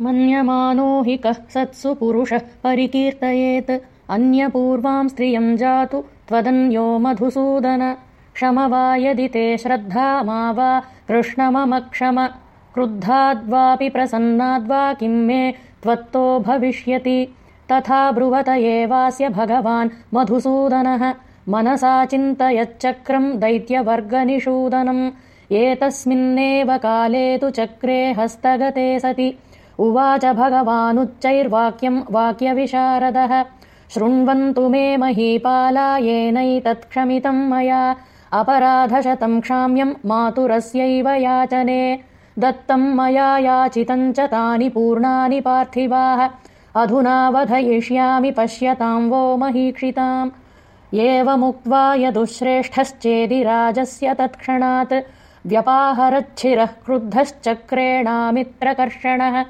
मन्यमानो हि कः सत्सु पुरुषः परिकीर्तयेत्। अन्यपूर्वाम् स्त्रियम् जातु त्वदन्यो मधुसूदन। क्षम वा यदि ते श्रद्धा मा वा कृष्णममक्षम क्रुद्धाद्वापि प्रसन्नाद्वा किम् मे त्वत्तो भविष्यति। तथा ब्रुवत एवास्य भगवान् मधुसूदनः। मनसा चिन्तयच्चक्रम् दैत्यवर्गनिषूदनम्। एतस्मिन्नेव काले तु चक्रे हस्तगते सति उवाच भगवानुच्चैर्वाक्यम् वाक्यविशारदः। शृण्वन्तु मे महीपाला येनैतत्क्षमितम् मया। अपराधशतम् क्षाम्यम् मातुरस्यैव याचने। दत्तम् मया याचितम् च तानि पूर्णानि पार्थिवाः। अधुना वधयिष्यामि पश्यताम् वो महीक्षिताम्। एवमुक्त्वा यदुश्रेष्ठश्चेदि राजस्य तत्क्षणात्। व्यपाहरच्छिरः क्रुद्धश्चक्रेणामित्रकर्षणः